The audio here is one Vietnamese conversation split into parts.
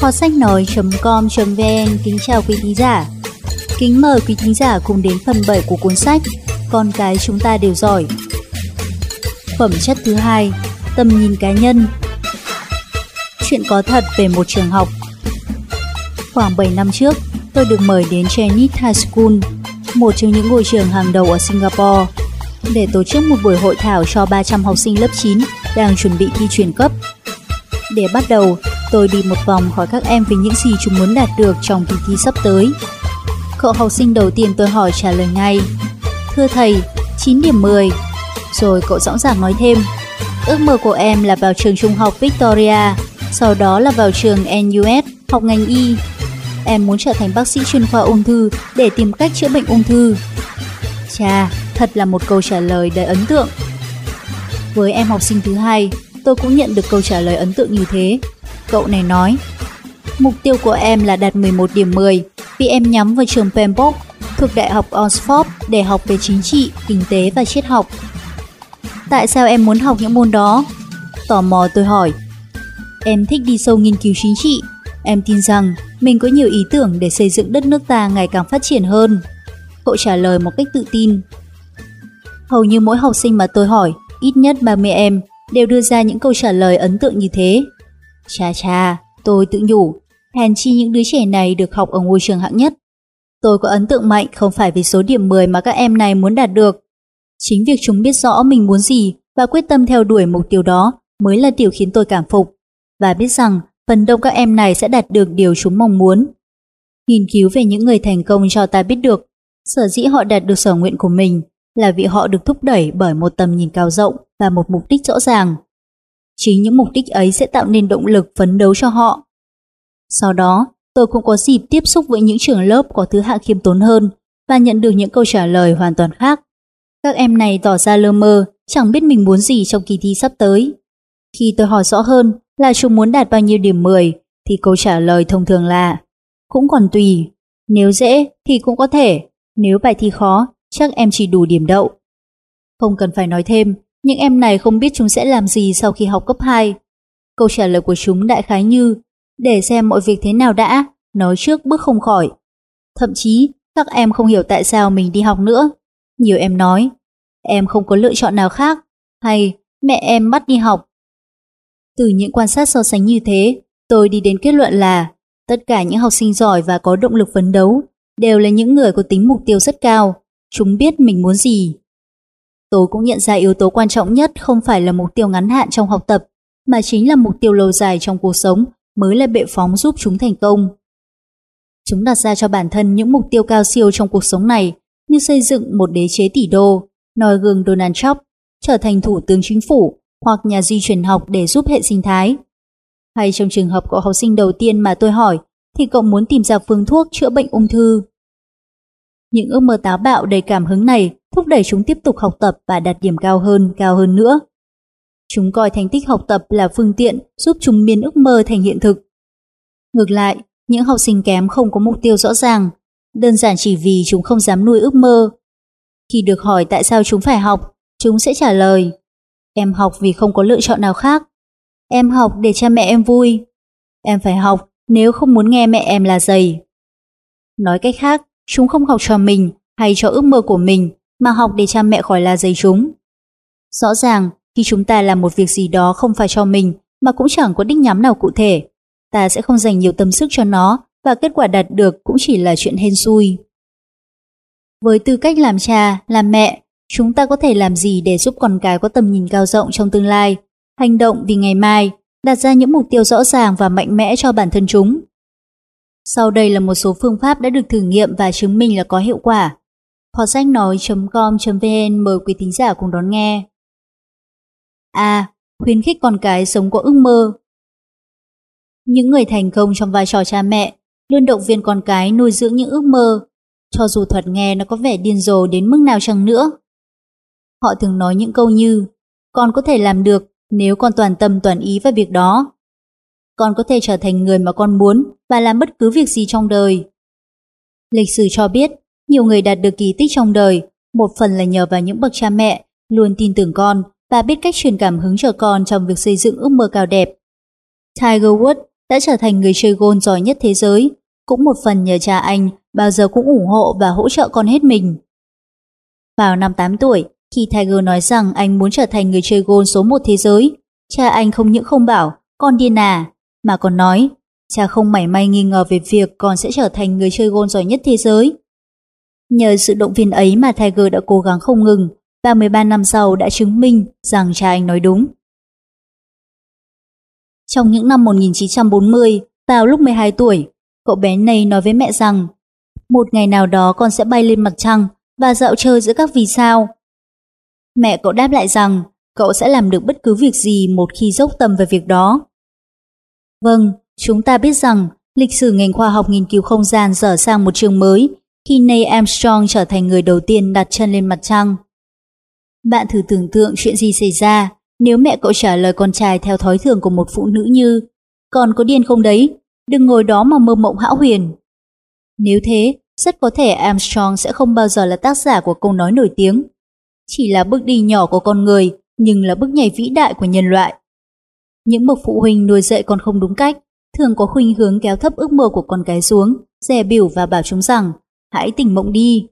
Kho sách nói.com.vn kính chào quý thính giả. Kính mời quý thính giả cùng đến phần 7 của cuốn sách Con cái chúng ta đều giỏi. Phẩm chất thứ hai, tầm nhìn cá nhân. Chuyện có thật về một trường học. Khoảng 7 năm trước, tôi được mời đến Chinese High School, một trong những ngôi trường hàng đầu ở Singapore, để tổ chức một buổi hội thảo cho 300 học sinh lớp 9 đang chuẩn bị thi chuyển cấp. Để bắt đầu, tôi đi một vòng hỏi các em về những gì chúng muốn đạt được trong kỳ thi sắp tới. Cậu học sinh đầu tiên tôi hỏi trả lời ngay. Thưa thầy, 9 điểm 10. Rồi cậu rõ ràng nói thêm, ước mơ của em là vào trường trung học Victoria, sau đó là vào trường NUS học ngành y. Em muốn trở thành bác sĩ chuyên khoa ung thư để tìm cách chữa bệnh ung thư. Chà, thật là một câu trả lời đầy ấn tượng. Với em học sinh thứ hai, tôi cũng nhận được câu trả lời ấn tượng như thế. Cậu này nói, mục tiêu của em là đạt 11 điểm 10 vì em nhắm vào trường Pembroke thuộc Đại học Oxford để học về chính trị, kinh tế và triết học. Tại sao em muốn học những môn đó? Tò mò tôi hỏi. Em thích đi sâu nghiên cứu chính trị. Em tin rằng mình có nhiều ý tưởng để xây dựng đất nước ta ngày càng phát triển hơn. Cậu trả lời một cách tự tin. Hầu như mỗi học sinh mà tôi hỏi, ít nhất 30 em, đều đưa ra những câu trả lời ấn tượng như thế. Cha cha, tôi tự nhủ, hèn chi những đứa trẻ này được học ở ngôi trường hạng nhất. Tôi có ấn tượng mạnh không phải vì số điểm 10 mà các em này muốn đạt được. Chính việc chúng biết rõ mình muốn gì và quyết tâm theo đuổi mục tiêu đó mới là điều khiến tôi cảm phục. Và biết rằng phần đông các em này sẽ đạt được điều chúng mong muốn. Nghiên cứu về những người thành công cho ta biết được, sở dĩ họ đạt được sở nguyện của mình là vì họ được thúc đẩy bởi một tầm nhìn cao rộng và một mục đích rõ ràng. Chính những mục đích ấy sẽ tạo nên động lực phấn đấu cho họ. Sau đó, tôi cũng có dịp tiếp xúc với những trường lớp có thứ hạng khiêm tốn hơn và nhận được những câu trả lời hoàn toàn khác. Các em này tỏ ra lơ mơ, chẳng biết mình muốn gì trong kỳ thi sắp tới. Khi tôi hỏi rõ hơn là chúng muốn đạt bao nhiêu điểm 10, thì câu trả lời thông thường là cũng còn tùy. Nếu dễ thì cũng có thể, nếu bài thi khó, chắc em chỉ đủ điểm đậu. Không cần phải nói thêm, những em này không biết chúng sẽ làm gì sau khi học cấp 2. Câu trả lời của chúng đại khái như để xem mọi việc thế nào đã, nói trước bước không khỏi. Thậm chí, các em không hiểu tại sao mình đi học nữa. Nhiều em nói, em không có lựa chọn nào khác, hay mẹ em bắt đi học. Từ những quan sát so sánh như thế, tôi đi đến kết luận là tất cả những học sinh giỏi và có động lực phấn đấu đều là những người có tính mục tiêu rất cao, chúng biết mình muốn gì. Tôi cũng nhận ra yếu tố quan trọng nhất không phải là mục tiêu ngắn hạn trong học tập, mà chính là mục tiêu lâu dài trong cuộc sống mới là bệ phóng giúp chúng thành công. Chúng đặt ra cho bản thân những mục tiêu cao siêu trong cuộc sống này như xây dựng một đế chế tỷ đô, noi gương Donald Trump, trở thành thủ tướng chính phủ hoặc nhà di truyền học để giúp hệ sinh thái. Hay trong trường hợp cậu học sinh đầu tiên mà tôi hỏi thì cậu muốn tìm ra phương thuốc chữa bệnh ung thư. Những ước mơ táo bạo đầy cảm hứng này thúc đẩy chúng tiếp tục học tập và đạt điểm cao hơn, cao hơn nữa. Chúng coi thành tích học tập là phương tiện giúp chúng biến ước mơ thành hiện thực. Ngược lại, những học sinh kém không có mục tiêu rõ ràng, đơn giản chỉ vì chúng không dám nuôi ước mơ. Khi được hỏi tại sao chúng phải học, chúng sẽ trả lời Em học vì không có lựa chọn nào khác. Em học để cha mẹ em vui. Em phải học nếu không muốn nghe mẹ em là dày. Nói cách khác, chúng không học cho mình hay cho ước mơ của mình mà học để cha mẹ khỏi la dày chúng. Rõ ràng, khi chúng ta làm một việc gì đó không phải cho mình mà cũng chẳng có đích nhắm nào cụ thể, ta sẽ không dành nhiều tâm sức cho nó và kết quả đạt được cũng chỉ là chuyện hên xui. Với tư cách làm cha, làm mẹ, chúng ta có thể làm gì để giúp con cái có tầm nhìn cao rộng trong tương lai, hành động vì ngày mai, đặt ra những mục tiêu rõ ràng và mạnh mẽ cho bản thân chúng. Sau đây là một số phương pháp đã được thử nghiệm và chứng minh là có hiệu quả. Phó sách nói.com.vn mời quý thính giả cùng đón nghe. A. Khuyến khích con cái sống có ước mơ. Những người thành công trong vai trò cha mẹ luôn động viên con cái nuôi dưỡng những ước mơ, cho dù thuật nghe nó có vẻ điên rồ đến mức nào chăng nữa. Họ thường nói những câu như Con có thể làm được nếu con toàn tâm toàn ý vào việc đó. Con có thể trở thành người mà con muốn và làm bất cứ việc gì trong đời. Lịch sử cho biết, nhiều người đạt được kỳ tích trong đời, một phần là nhờ vào những bậc cha mẹ luôn tin tưởng con và biết cách truyền cảm hứng cho con trong việc xây dựng ước mơ cao đẹp. Tiger Woods đã trở thành người chơi gôn giỏi nhất thế giới, cũng một phần nhờ cha anh bao giờ cũng ủng hộ và hỗ trợ con hết mình. Vào năm 8 tuổi, khi Tiger nói rằng anh muốn trở thành người chơi gôn số 1 thế giới, cha anh không những không bảo con điên à, mà còn nói cha không mảy may nghi ngờ về việc con sẽ trở thành người chơi gôn giỏi nhất thế giới. Nhờ sự động viên ấy mà Tiger đã cố gắng không ngừng và 13 năm sau đã chứng minh rằng cha anh nói đúng. Trong những năm 1940, vào lúc 12 tuổi, cậu bé này nói với mẹ rằng một ngày nào đó con sẽ bay lên mặt trăng và dạo chơi giữa các vì sao. Mẹ cậu đáp lại rằng cậu sẽ làm được bất cứ việc gì một khi dốc tâm về việc đó. Vâng, chúng ta biết rằng lịch sử ngành khoa học nghiên cứu không gian dở sang một trường mới khi Neil Armstrong trở thành người đầu tiên đặt chân lên mặt trăng. Bạn thử tưởng tượng chuyện gì xảy ra nếu mẹ cậu trả lời con trai theo thói thường của một phụ nữ như Con có điên không đấy? Đừng ngồi đó mà mơ mộng hão huyền. Nếu thế, rất có thể Armstrong sẽ không bao giờ là tác giả của câu nói nổi tiếng. Chỉ là bước đi nhỏ của con người, nhưng là bước nhảy vĩ đại của nhân loại. Những bậc phụ huynh nuôi dạy con không đúng cách, thường có khuynh hướng kéo thấp ước mơ của con cái xuống, dè biểu và bảo chúng rằng hãy tỉnh mộng đi.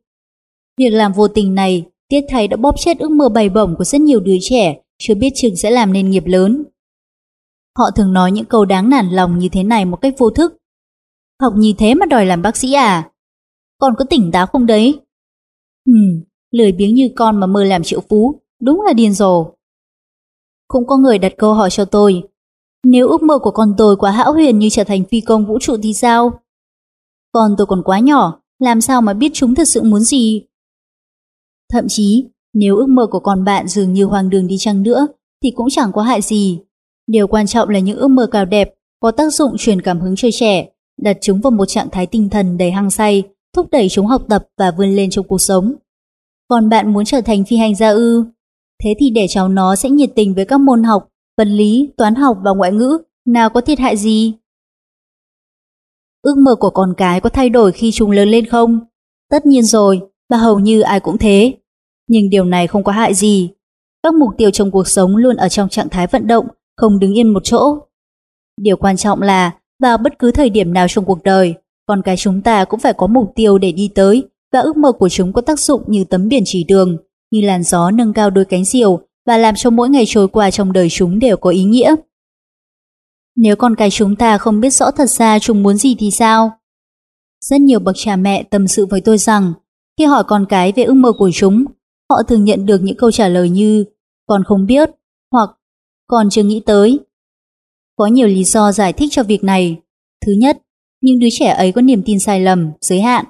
Việc làm vô tình này, tiết thầy đã bóp chết ước mơ bày bổng của rất nhiều đứa trẻ chưa biết chừng sẽ làm nên nghiệp lớn. Họ thường nói những câu đáng nản lòng như thế này một cách vô thức. Học như thế mà đòi làm bác sĩ à? Con có tỉnh táo không đấy? Ừm, lười biếng như con mà mơ làm triệu phú, đúng là điên rồ. Cũng có người đặt câu hỏi cho tôi, nếu ước mơ của con tôi quá hão huyền như trở thành phi công vũ trụ thì sao? Con tôi còn quá nhỏ, làm sao mà biết chúng thật sự muốn gì? Thậm chí, nếu ước mơ của con bạn dường như hoang đường đi chăng nữa, thì cũng chẳng có hại gì. Điều quan trọng là những ước mơ cao đẹp có tác dụng truyền cảm hứng cho trẻ, đặt chúng vào một trạng thái tinh thần đầy hăng say, thúc đẩy chúng học tập và vươn lên trong cuộc sống. Còn bạn muốn trở thành phi hành gia ư? Thế thì để cháu nó sẽ nhiệt tình với các môn học, vật lý, toán học và ngoại ngữ, nào có thiệt hại gì? Ước mơ của con cái có thay đổi khi chúng lớn lên không? Tất nhiên rồi, và hầu như ai cũng thế. Nhưng điều này không có hại gì. Các mục tiêu trong cuộc sống luôn ở trong trạng thái vận động, không đứng yên một chỗ. Điều quan trọng là, vào bất cứ thời điểm nào trong cuộc đời, con cái chúng ta cũng phải có mục tiêu để đi tới và ước mơ của chúng có tác dụng như tấm biển chỉ đường, như làn gió nâng cao đôi cánh diều và làm cho mỗi ngày trôi qua trong đời chúng đều có ý nghĩa. Nếu con cái chúng ta không biết rõ thật ra chúng muốn gì thì sao? Rất nhiều bậc cha mẹ tâm sự với tôi rằng khi hỏi con cái về ước mơ của chúng, họ thường nhận được những câu trả lời như con không biết hoặc con chưa nghĩ tới. Có nhiều lý do giải thích cho việc này. Thứ nhất, những đứa trẻ ấy có niềm tin sai lầm, giới hạn.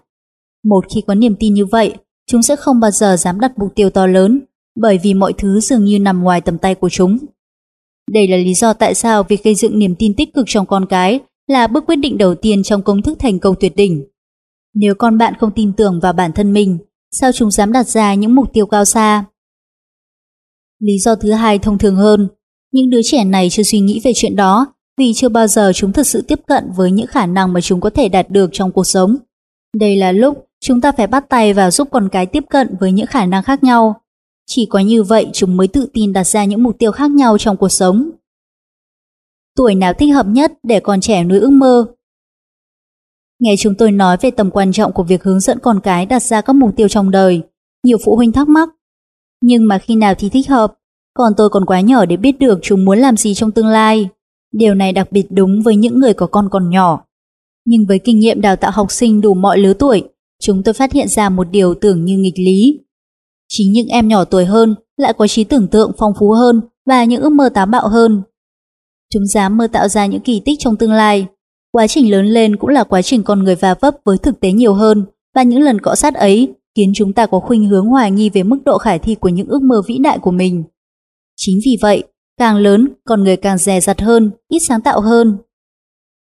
Một khi có niềm tin như vậy, chúng sẽ không bao giờ dám đặt mục tiêu to lớn, bởi vì mọi thứ dường như nằm ngoài tầm tay của chúng. Đây là lý do tại sao việc gây dựng niềm tin tích cực trong con cái là bước quyết định đầu tiên trong công thức thành công tuyệt đỉnh. Nếu con bạn không tin tưởng vào bản thân mình, sao chúng dám đặt ra những mục tiêu cao xa? Lý do thứ hai thông thường hơn, những đứa trẻ này chưa suy nghĩ về chuyện đó vì chưa bao giờ chúng thực sự tiếp cận với những khả năng mà chúng có thể đạt được trong cuộc sống. Đây là lúc chúng ta phải bắt tay vào giúp con cái tiếp cận với những khả năng khác nhau. Chỉ có như vậy chúng mới tự tin đặt ra những mục tiêu khác nhau trong cuộc sống. Tuổi nào thích hợp nhất để con trẻ nuôi ước mơ? Nghe chúng tôi nói về tầm quan trọng của việc hướng dẫn con cái đặt ra các mục tiêu trong đời, nhiều phụ huynh thắc mắc. Nhưng mà khi nào thì thích hợp? Còn tôi còn quá nhỏ để biết được chúng muốn làm gì trong tương lai. Điều này đặc biệt đúng với những người có con còn nhỏ. Nhưng với kinh nghiệm đào tạo học sinh đủ mọi lứa tuổi, chúng tôi phát hiện ra một điều tưởng như nghịch lý. Chính những em nhỏ tuổi hơn lại có trí tưởng tượng phong phú hơn và những ước mơ táo bạo hơn. Chúng dám mơ tạo ra những kỳ tích trong tương lai. Quá trình lớn lên cũng là quá trình con người va vấp với thực tế nhiều hơn và những lần cọ sát ấy khiến chúng ta có khuynh hướng hoài nghi về mức độ khả thi của những ước mơ vĩ đại của mình. Chính vì vậy, càng lớn, con người càng dè dặt hơn, ít sáng tạo hơn.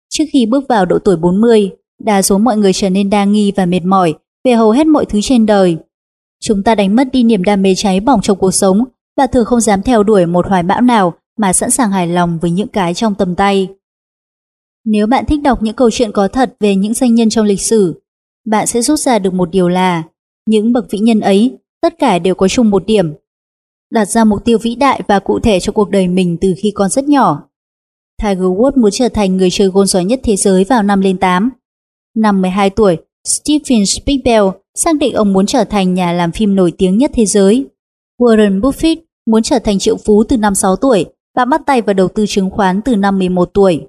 Trước khi bước vào độ tuổi 40, đa số mọi người trở nên đa nghi và mệt mỏi về hầu hết mọi thứ trên đời. Chúng ta đánh mất đi niềm đam mê cháy bỏng trong cuộc sống và thường không dám theo đuổi một hoài bão nào mà sẵn sàng hài lòng với những cái trong tầm tay. Nếu bạn thích đọc những câu chuyện có thật về những danh nhân trong lịch sử, bạn sẽ rút ra được một điều là những bậc vĩ nhân ấy tất cả đều có chung một điểm. Đặt ra mục tiêu vĩ đại và cụ thể cho cuộc đời mình từ khi còn rất nhỏ. Tiger Woods muốn trở thành người chơi gôn giỏi nhất thế giới vào năm lên 8. Năm 12 tuổi, Stephen Spielberg xác định ông muốn trở thành nhà làm phim nổi tiếng nhất thế giới. Warren Buffett muốn trở thành triệu phú từ năm 6 tuổi và bắt tay vào đầu tư chứng khoán từ năm 11 tuổi.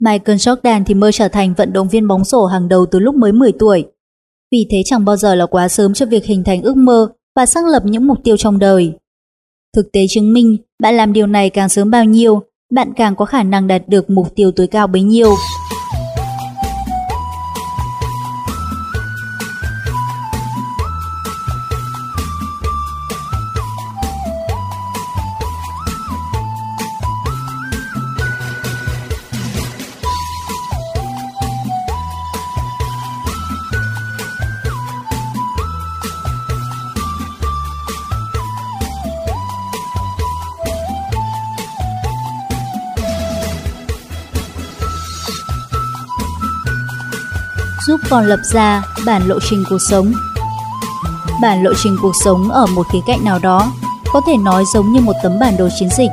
Michael Jordan thì mơ trở thành vận động viên bóng rổ hàng đầu từ lúc mới 10 tuổi. Vì thế chẳng bao giờ là quá sớm cho việc hình thành ước mơ và xác lập những mục tiêu trong đời. Thực tế chứng minh, bạn làm điều này càng sớm bao nhiêu, bạn càng có khả năng đạt được mục tiêu tối cao bấy nhiêu. Còn lập ra bản lộ trình cuộc sống. Bản lộ trình cuộc sống ở một khía cạnh nào đó có thể nói giống như một tấm bản đồ chiến dịch.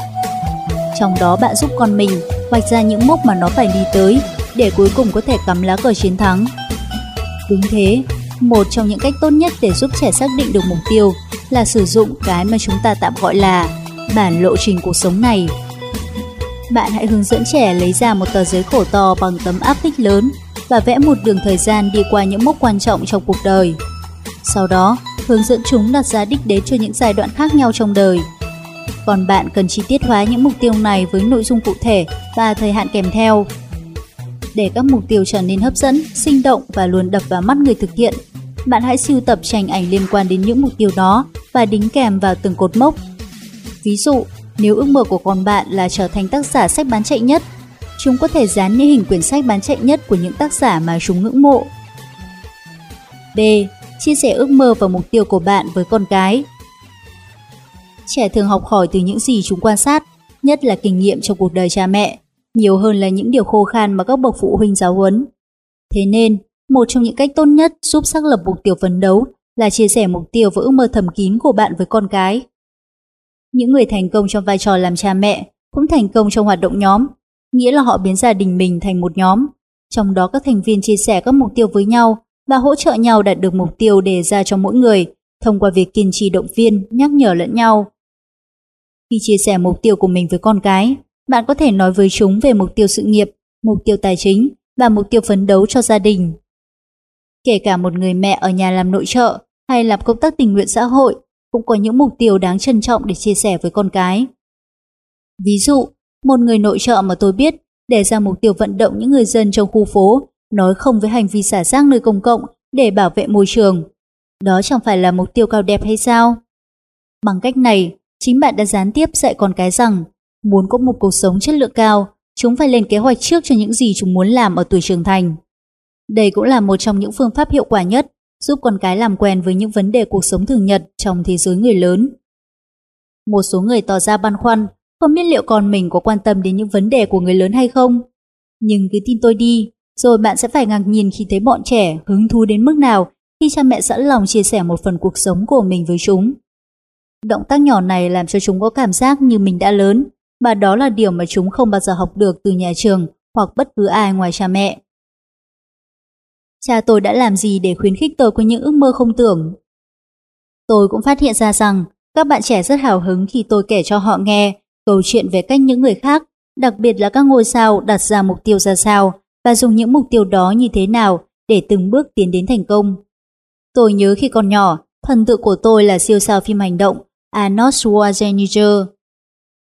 Trong đó bạn giúp con mình vạch ra những mốc mà nó phải đi tới để cuối cùng có thể cắm lá cờ chiến thắng. Đúng thế, một trong những cách tốt nhất để giúp trẻ xác định được mục tiêu là sử dụng cái mà chúng ta tạm gọi là bản lộ trình cuộc sống này. Bạn hãy hướng dẫn trẻ lấy ra một tờ giấy khổ to bằng tấm áp phích lớn và vẽ một đường thời gian đi qua những mốc quan trọng trong cuộc đời. Sau đó, hướng dẫn chúng đặt ra đích đến cho những giai đoạn khác nhau trong đời. Còn bạn cần chi tiết hóa những mục tiêu này với nội dung cụ thể và thời hạn kèm theo. Để các mục tiêu trở nên hấp dẫn, sinh động và luôn đập vào mắt người thực hiện, bạn hãy sưu tập tranh ảnh liên quan đến những mục tiêu đó và đính kèm vào từng cột mốc. Ví dụ, nếu ước mơ của con bạn là trở thành tác giả sách bán chạy nhất, chúng có thể dán những hình quyển sách bán chạy nhất của những tác giả mà chúng ngưỡng mộ. B. Chia sẻ ước mơ và mục tiêu của bạn với con cái. Trẻ thường học hỏi từ những gì chúng quan sát, nhất là kinh nghiệm trong cuộc đời cha mẹ, nhiều hơn là những điều khô khan mà các bậc phụ huynh giáo huấn. Thế nên, một trong những cách tốt nhất giúp xác lập mục tiêu phấn đấu là chia sẻ mục tiêu và ước mơ thầm kín của bạn với con cái. Những người thành công trong vai trò làm cha mẹ cũng thành công trong hoạt động nhóm nghĩa là họ biến gia đình mình thành một nhóm, trong đó các thành viên chia sẻ các mục tiêu với nhau và hỗ trợ nhau đạt được mục tiêu đề ra cho mỗi người thông qua việc kiên trì động viên, nhắc nhở lẫn nhau. Khi chia sẻ mục tiêu của mình với con cái, bạn có thể nói với chúng về mục tiêu sự nghiệp, mục tiêu tài chính và mục tiêu phấn đấu cho gia đình. Kể cả một người mẹ ở nhà làm nội trợ hay làm công tác tình nguyện xã hội cũng có những mục tiêu đáng trân trọng để chia sẻ với con cái. Ví dụ, một người nội trợ mà tôi biết để ra mục tiêu vận động những người dân trong khu phố nói không với hành vi xả rác nơi công cộng để bảo vệ môi trường. Đó chẳng phải là mục tiêu cao đẹp hay sao? Bằng cách này, chính bạn đã gián tiếp dạy con cái rằng muốn có một cuộc sống chất lượng cao, chúng phải lên kế hoạch trước cho những gì chúng muốn làm ở tuổi trưởng thành. Đây cũng là một trong những phương pháp hiệu quả nhất giúp con cái làm quen với những vấn đề cuộc sống thường nhật trong thế giới người lớn. Một số người tỏ ra băn khoăn không biết liệu con mình có quan tâm đến những vấn đề của người lớn hay không. Nhưng cứ tin tôi đi, rồi bạn sẽ phải ngạc nhiên khi thấy bọn trẻ hứng thú đến mức nào khi cha mẹ sẵn lòng chia sẻ một phần cuộc sống của mình với chúng. Động tác nhỏ này làm cho chúng có cảm giác như mình đã lớn, và đó là điều mà chúng không bao giờ học được từ nhà trường hoặc bất cứ ai ngoài cha mẹ. Cha tôi đã làm gì để khuyến khích tôi có những ước mơ không tưởng? Tôi cũng phát hiện ra rằng các bạn trẻ rất hào hứng khi tôi kể cho họ nghe câu chuyện về cách những người khác, đặc biệt là các ngôi sao đặt ra mục tiêu ra sao và dùng những mục tiêu đó như thế nào để từng bước tiến đến thành công. Tôi nhớ khi còn nhỏ, thần tượng của tôi là siêu sao phim hành động Arnold Schwarzenegger.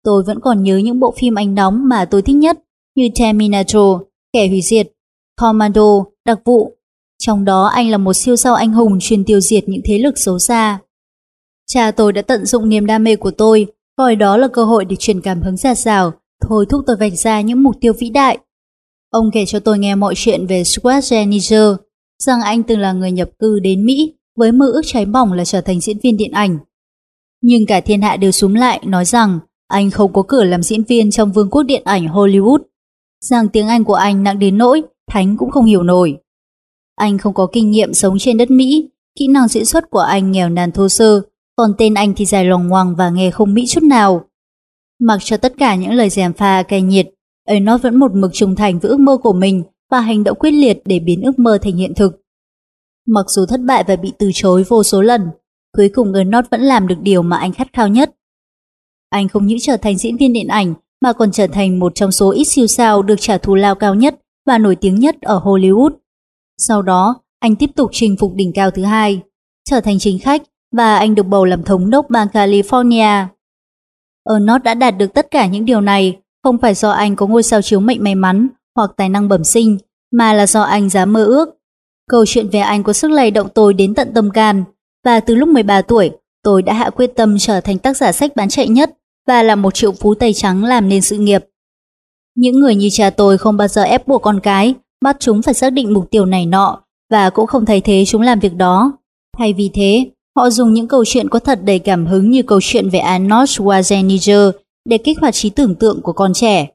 Tôi vẫn còn nhớ những bộ phim anh đóng mà tôi thích nhất như Terminator, Kẻ hủy diệt, Commando, Đặc vụ. Trong đó anh là một siêu sao anh hùng chuyên tiêu diệt những thế lực xấu xa. Cha tôi đã tận dụng niềm đam mê của tôi coi đó là cơ hội để truyền cảm hứng ra rào, thôi thúc tôi vạch ra những mục tiêu vĩ đại. Ông kể cho tôi nghe mọi chuyện về Schwarzenegger, rằng anh từng là người nhập cư đến Mỹ với mơ ước cháy bỏng là trở thành diễn viên điện ảnh. Nhưng cả thiên hạ đều súng lại nói rằng anh không có cửa làm diễn viên trong vương quốc điện ảnh Hollywood, rằng tiếng Anh của anh nặng đến nỗi Thánh cũng không hiểu nổi. Anh không có kinh nghiệm sống trên đất Mỹ, kỹ năng diễn xuất của anh nghèo nàn thô sơ còn tên anh thì dài lòng ngoằng và nghe không mỹ chút nào. Mặc cho tất cả những lời gièm pha cay nhiệt, nó vẫn một mực trung thành với ước mơ của mình và hành động quyết liệt để biến ước mơ thành hiện thực. Mặc dù thất bại và bị từ chối vô số lần, cuối cùng Ernest vẫn làm được điều mà anh khát khao nhất. Anh không những trở thành diễn viên điện ảnh mà còn trở thành một trong số ít siêu sao được trả thù lao cao nhất và nổi tiếng nhất ở Hollywood. Sau đó, anh tiếp tục chinh phục đỉnh cao thứ hai, trở thành chính khách và anh được bầu làm thống đốc bang California. Arnold đã đạt được tất cả những điều này không phải do anh có ngôi sao chiếu mệnh may mắn hoặc tài năng bẩm sinh, mà là do anh dám mơ ước. Câu chuyện về anh có sức lay động tôi đến tận tâm can, và từ lúc 13 tuổi, tôi đã hạ quyết tâm trở thành tác giả sách bán chạy nhất và là một triệu phú tay trắng làm nên sự nghiệp. Những người như cha tôi không bao giờ ép buộc con cái, bắt chúng phải xác định mục tiêu này nọ và cũng không thay thế chúng làm việc đó. Thay vì thế, họ dùng những câu chuyện có thật đầy cảm hứng như câu chuyện về Arnold Schwarzenegger để kích hoạt trí tưởng tượng của con trẻ.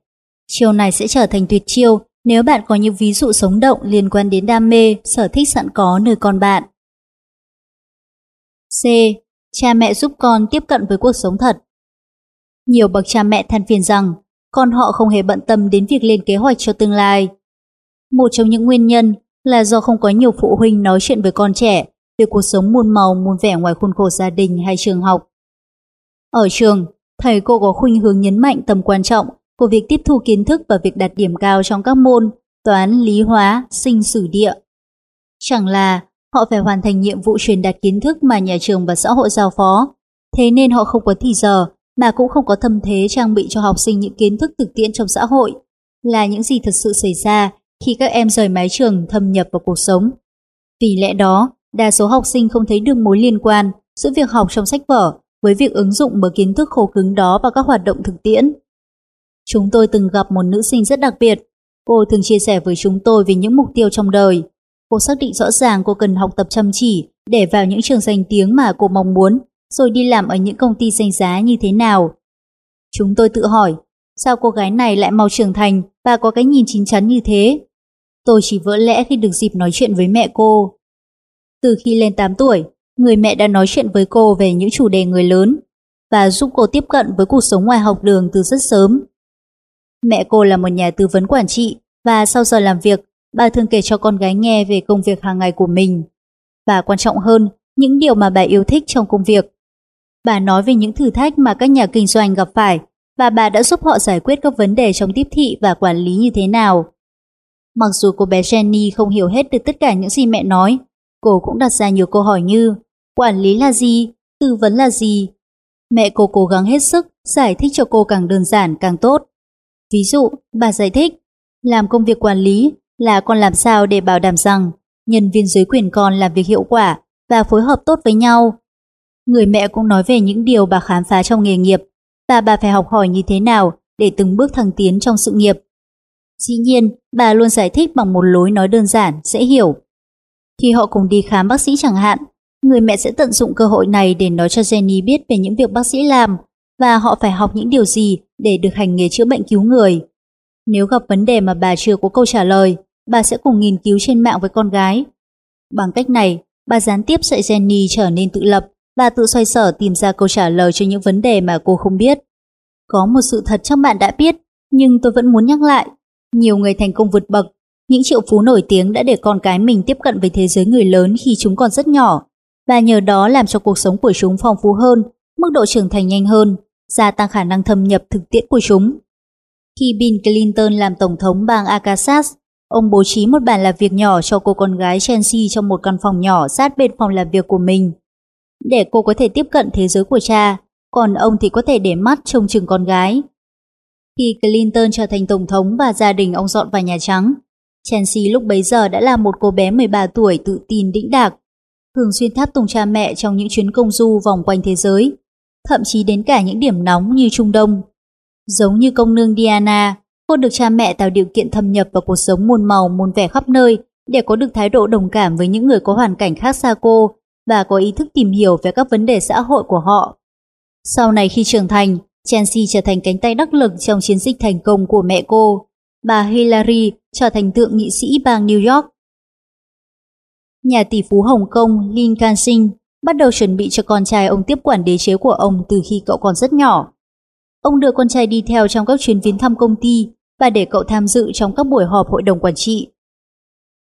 Chiêu này sẽ trở thành tuyệt chiêu nếu bạn có những ví dụ sống động liên quan đến đam mê, sở thích sẵn có nơi con bạn. C. Cha mẹ giúp con tiếp cận với cuộc sống thật. Nhiều bậc cha mẹ than phiền rằng con họ không hề bận tâm đến việc lên kế hoạch cho tương lai. Một trong những nguyên nhân là do không có nhiều phụ huynh nói chuyện với con trẻ về cuộc sống muôn màu muôn vẻ ngoài khuôn khổ gia đình hay trường học. Ở trường, thầy cô có khuynh hướng nhấn mạnh tầm quan trọng của việc tiếp thu kiến thức và việc đạt điểm cao trong các môn toán, lý hóa, sinh sử địa. Chẳng là họ phải hoàn thành nhiệm vụ truyền đạt kiến thức mà nhà trường và xã hội giao phó, thế nên họ không có thì giờ mà cũng không có tâm thế trang bị cho học sinh những kiến thức thực tiễn trong xã hội, là những gì thật sự xảy ra khi các em rời mái trường thâm nhập vào cuộc sống. Vì lẽ đó, đa số học sinh không thấy được mối liên quan giữa việc học trong sách vở với việc ứng dụng bởi kiến thức khổ cứng đó vào các hoạt động thực tiễn. Chúng tôi từng gặp một nữ sinh rất đặc biệt. Cô thường chia sẻ với chúng tôi về những mục tiêu trong đời. Cô xác định rõ ràng cô cần học tập chăm chỉ để vào những trường danh tiếng mà cô mong muốn, rồi đi làm ở những công ty danh giá như thế nào. Chúng tôi tự hỏi, sao cô gái này lại mau trưởng thành và có cái nhìn chín chắn như thế? Tôi chỉ vỡ lẽ khi được dịp nói chuyện với mẹ cô. Từ khi lên 8 tuổi, người mẹ đã nói chuyện với cô về những chủ đề người lớn và giúp cô tiếp cận với cuộc sống ngoài học đường từ rất sớm. Mẹ cô là một nhà tư vấn quản trị và sau giờ làm việc, bà thường kể cho con gái nghe về công việc hàng ngày của mình. Và quan trọng hơn, những điều mà bà yêu thích trong công việc. Bà nói về những thử thách mà các nhà kinh doanh gặp phải và bà đã giúp họ giải quyết các vấn đề trong tiếp thị và quản lý như thế nào. Mặc dù cô bé Jenny không hiểu hết được tất cả những gì mẹ nói, cô cũng đặt ra nhiều câu hỏi như quản lý là gì, tư vấn là gì. Mẹ cô cố gắng hết sức giải thích cho cô càng đơn giản càng tốt. Ví dụ, bà giải thích, làm công việc quản lý là con làm sao để bảo đảm rằng nhân viên dưới quyền con làm việc hiệu quả và phối hợp tốt với nhau. Người mẹ cũng nói về những điều bà khám phá trong nghề nghiệp và bà phải học hỏi như thế nào để từng bước thăng tiến trong sự nghiệp. Dĩ nhiên, bà luôn giải thích bằng một lối nói đơn giản, dễ hiểu. Khi họ cùng đi khám bác sĩ chẳng hạn, người mẹ sẽ tận dụng cơ hội này để nói cho Jenny biết về những việc bác sĩ làm và họ phải học những điều gì để được hành nghề chữa bệnh cứu người. Nếu gặp vấn đề mà bà chưa có câu trả lời, bà sẽ cùng nghiên cứu trên mạng với con gái. Bằng cách này, bà gián tiếp dạy Jenny trở nên tự lập và tự xoay sở tìm ra câu trả lời cho những vấn đề mà cô không biết. Có một sự thật chắc bạn đã biết, nhưng tôi vẫn muốn nhắc lại. Nhiều người thành công vượt bậc, những triệu phú nổi tiếng đã để con cái mình tiếp cận với thế giới người lớn khi chúng còn rất nhỏ, và nhờ đó làm cho cuộc sống của chúng phong phú hơn, mức độ trưởng thành nhanh hơn, gia tăng khả năng thâm nhập thực tiễn của chúng. Khi Bill Clinton làm tổng thống bang Arkansas, ông bố trí một bàn làm việc nhỏ cho cô con gái Chelsea trong một căn phòng nhỏ sát bên phòng làm việc của mình. Để cô có thể tiếp cận thế giới của cha, còn ông thì có thể để mắt trông chừng con gái. Khi Clinton trở thành tổng thống và gia đình ông dọn vào Nhà Trắng, Chelsea lúc bấy giờ đã là một cô bé 13 tuổi tự tin đĩnh đạc, thường xuyên tháp tùng cha mẹ trong những chuyến công du vòng quanh thế giới thậm chí đến cả những điểm nóng như Trung Đông. Giống như công nương Diana, cô được cha mẹ tạo điều kiện thâm nhập vào cuộc sống muôn màu muôn vẻ khắp nơi để có được thái độ đồng cảm với những người có hoàn cảnh khác xa cô và có ý thức tìm hiểu về các vấn đề xã hội của họ. Sau này khi trưởng thành, Chelsea trở thành cánh tay đắc lực trong chiến dịch thành công của mẹ cô. Bà Hillary trở thành tượng nghị sĩ bang New York. Nhà tỷ phú Hồng Kông Lin Can bắt đầu chuẩn bị cho con trai ông tiếp quản đế chế của ông từ khi cậu còn rất nhỏ. Ông đưa con trai đi theo trong các chuyến viếng thăm công ty và để cậu tham dự trong các buổi họp hội đồng quản trị.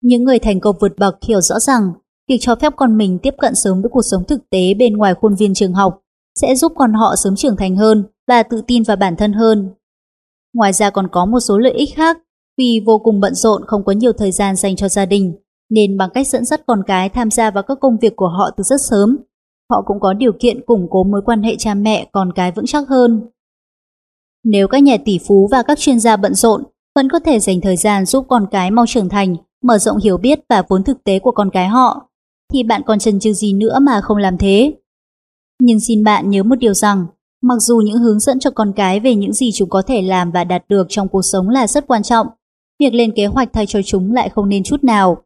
Những người thành công vượt bậc hiểu rõ rằng việc cho phép con mình tiếp cận sớm với cuộc sống thực tế bên ngoài khuôn viên trường học sẽ giúp con họ sớm trưởng thành hơn và tự tin vào bản thân hơn. Ngoài ra còn có một số lợi ích khác vì vô cùng bận rộn không có nhiều thời gian dành cho gia đình nên bằng cách dẫn dắt con cái tham gia vào các công việc của họ từ rất sớm họ cũng có điều kiện củng cố mối quan hệ cha mẹ con cái vững chắc hơn. Nếu các nhà tỷ phú và các chuyên gia bận rộn vẫn có thể dành thời gian giúp con cái mau trưởng thành, mở rộng hiểu biết và vốn thực tế của con cái họ, thì bạn còn chần chừ gì nữa mà không làm thế. Nhưng xin bạn nhớ một điều rằng, mặc dù những hướng dẫn cho con cái về những gì chúng có thể làm và đạt được trong cuộc sống là rất quan trọng, việc lên kế hoạch thay cho chúng lại không nên chút nào.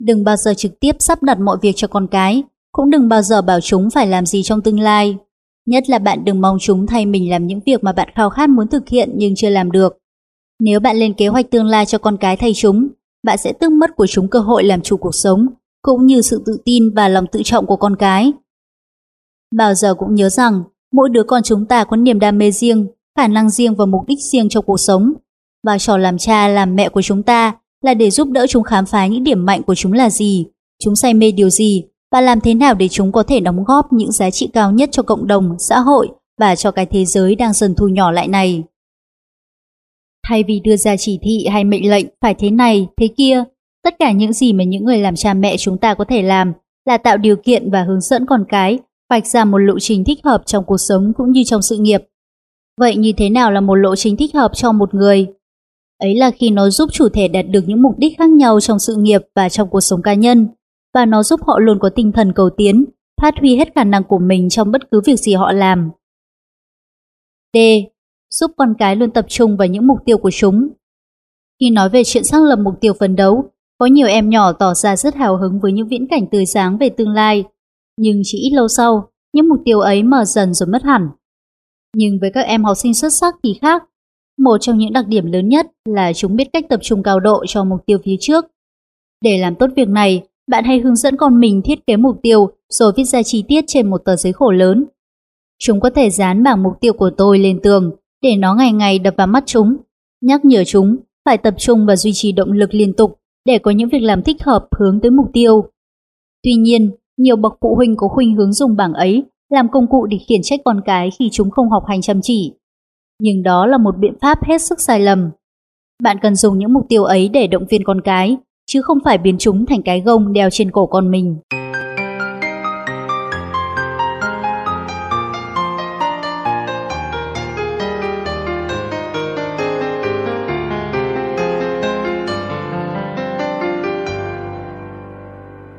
Đừng bao giờ trực tiếp sắp đặt mọi việc cho con cái, cũng đừng bao giờ bảo chúng phải làm gì trong tương lai. Nhất là bạn đừng mong chúng thay mình làm những việc mà bạn khao khát muốn thực hiện nhưng chưa làm được. Nếu bạn lên kế hoạch tương lai cho con cái thay chúng, bạn sẽ tước mất của chúng cơ hội làm chủ cuộc sống, cũng như sự tự tin và lòng tự trọng của con cái. Bao giờ cũng nhớ rằng, mỗi đứa con chúng ta có niềm đam mê riêng, khả năng riêng và mục đích riêng trong cuộc sống. Và trò làm cha, làm mẹ của chúng ta là để giúp đỡ chúng khám phá những điểm mạnh của chúng là gì, chúng say mê điều gì và làm thế nào để chúng có thể đóng góp những giá trị cao nhất cho cộng đồng, xã hội và cho cái thế giới đang dần thu nhỏ lại này. Thay vì đưa ra chỉ thị hay mệnh lệnh phải thế này, thế kia, tất cả những gì mà những người làm cha mẹ chúng ta có thể làm là tạo điều kiện và hướng dẫn con cái vạch ra một lộ trình thích hợp trong cuộc sống cũng như trong sự nghiệp. Vậy như thế nào là một lộ trình thích hợp cho một người? Ấy là khi nó giúp chủ thể đạt được những mục đích khác nhau trong sự nghiệp và trong cuộc sống cá nhân, và nó giúp họ luôn có tinh thần cầu tiến, phát huy hết khả năng của mình trong bất cứ việc gì họ làm. D. Giúp con cái luôn tập trung vào những mục tiêu của chúng. Khi nói về chuyện xác lập mục tiêu phấn đấu, có nhiều em nhỏ tỏ ra rất hào hứng với những viễn cảnh tươi sáng về tương lai, nhưng chỉ ít lâu sau, những mục tiêu ấy mở dần rồi mất hẳn. Nhưng với các em học sinh xuất sắc thì khác. Một trong những đặc điểm lớn nhất là chúng biết cách tập trung cao độ cho mục tiêu phía trước. Để làm tốt việc này, bạn hãy hướng dẫn con mình thiết kế mục tiêu rồi viết ra chi tiết trên một tờ giấy khổ lớn. Chúng có thể dán bảng mục tiêu của tôi lên tường để nó ngày ngày đập vào mắt chúng, nhắc nhở chúng phải tập trung và duy trì động lực liên tục để có những việc làm thích hợp hướng tới mục tiêu. Tuy nhiên, nhiều bậc phụ huynh có khuynh hướng dùng bảng ấy làm công cụ để khiển trách con cái khi chúng không học hành chăm chỉ. Nhưng đó là một biện pháp hết sức sai lầm. Bạn cần dùng những mục tiêu ấy để động viên con cái, chứ không phải biến chúng thành cái gông đeo trên cổ con mình.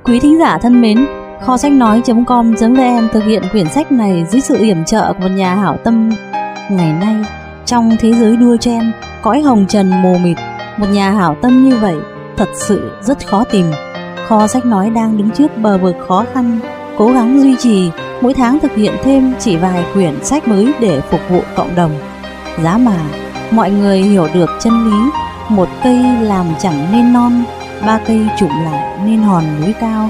Quý thính giả thân mến, kho sách nói.com.vn thực hiện quyển sách này dưới sự yểm trợ của một nhà hảo tâm. Ngày nay, trong thế giới đua chen, cõi hồng trần mù mịt, một nhà hảo tâm như vậy thật sự rất khó tìm. Kho sách nói đang đứng trước bờ vực khó khăn, cố gắng duy trì, mỗi tháng thực hiện thêm chỉ vài quyển sách mới để phục vụ cộng đồng. Giá mà, mọi người hiểu được chân lý, một cây làm chẳng nên non, ba cây trụm lại nên hòn núi cao.